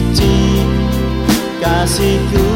suci kasihku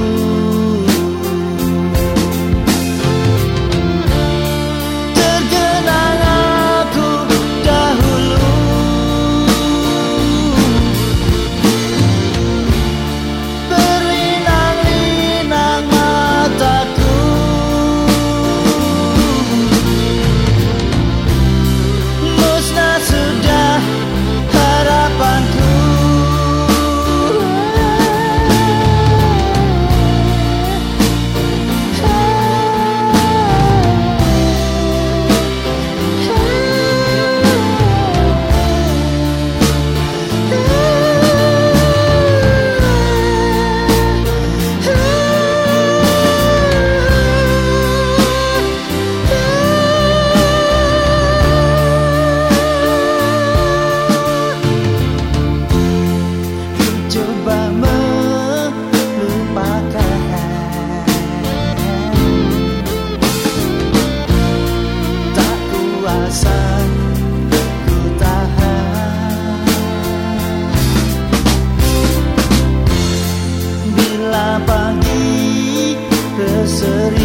sendiri